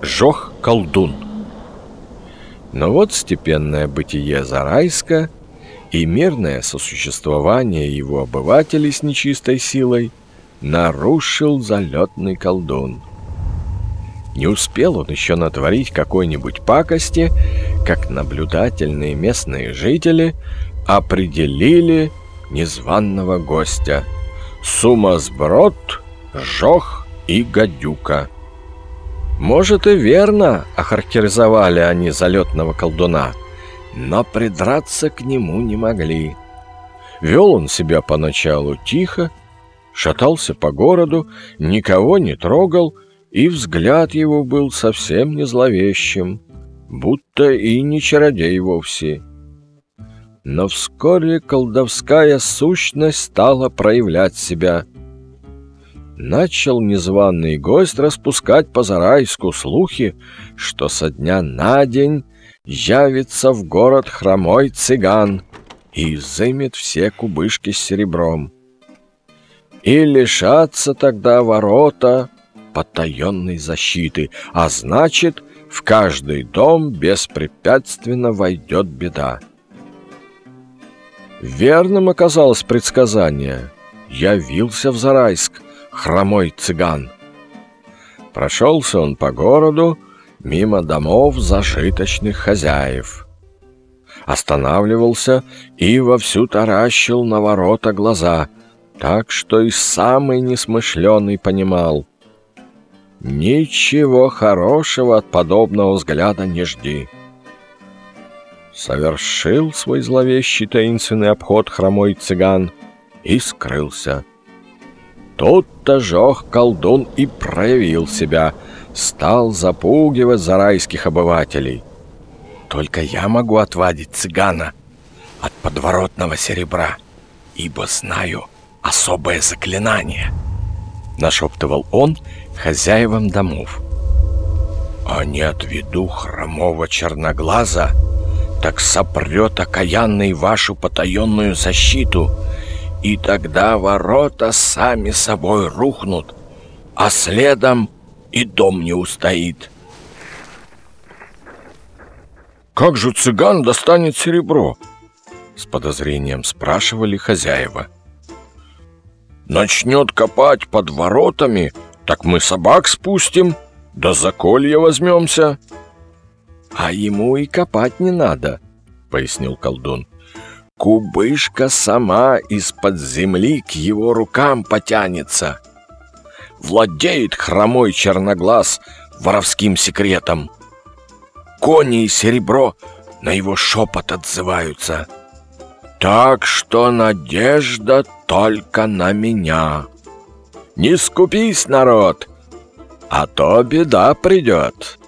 Жох-колдун Но вот степенное бытие Зарайска и мирное сосуществование его обывателей с нечистой силой нарушил залетный колдун. Не успел он еще натворить какой-нибудь пакости, как наблюдательные местные жители определили незваного гостя. Сумасброд, жох и гадюка. Может и верно охарактеризовали они залетного колдуна, но придраться к нему не могли. Вел он себя поначалу тихо, шатался по городу, никого не трогал, и взгляд его был совсем не зловещим, будто и не чародей вовсе. Но вскоре колдовская сущность стала проявлять себя — начал незваный гость распускать по Зарайску слухи, что со дня на день явится в город хромой цыган и изымет все кубышки с серебром. И лишатся тогда ворота потаенной защиты, а значит, в каждый дом беспрепятственно войдет беда. Верным оказалось предсказание. Явился в Зарайск, хромой цыган. Прошелся он по городу мимо домов зажиточных хозяев. Останавливался и вовсю таращил на ворота глаза, так что и самый несмышленый понимал. Ничего хорошего от подобного взгляда не жди. Совершил свой зловещий таинственный обход хромой цыган и скрылся. Тут-то жох колдун и проявил себя, стал запугивать зарайских обывателей. Только я могу отвадить цыгана от подворотного серебра, ибо знаю особое заклинание, нашептывал он хозяевам домов. А не отведу хромого черноглаза, так сопрет окаянный вашу потаенную защиту — и тогда ворота сами собой рухнут, а следом и дом не устоит. «Как же цыган достанет серебро?» С подозрением спрашивали хозяева. «Начнет копать под воротами, так мы собак спустим, да за колья возьмемся». «А ему и копать не надо», — пояснил колдун. Кубышка сама из-под земли к его рукам потянется. Владеет хромой черноглаз воровским секретом. Кони и серебро на его шепот отзываются. Так что надежда только на меня. Не скупись, народ, а то беда придет.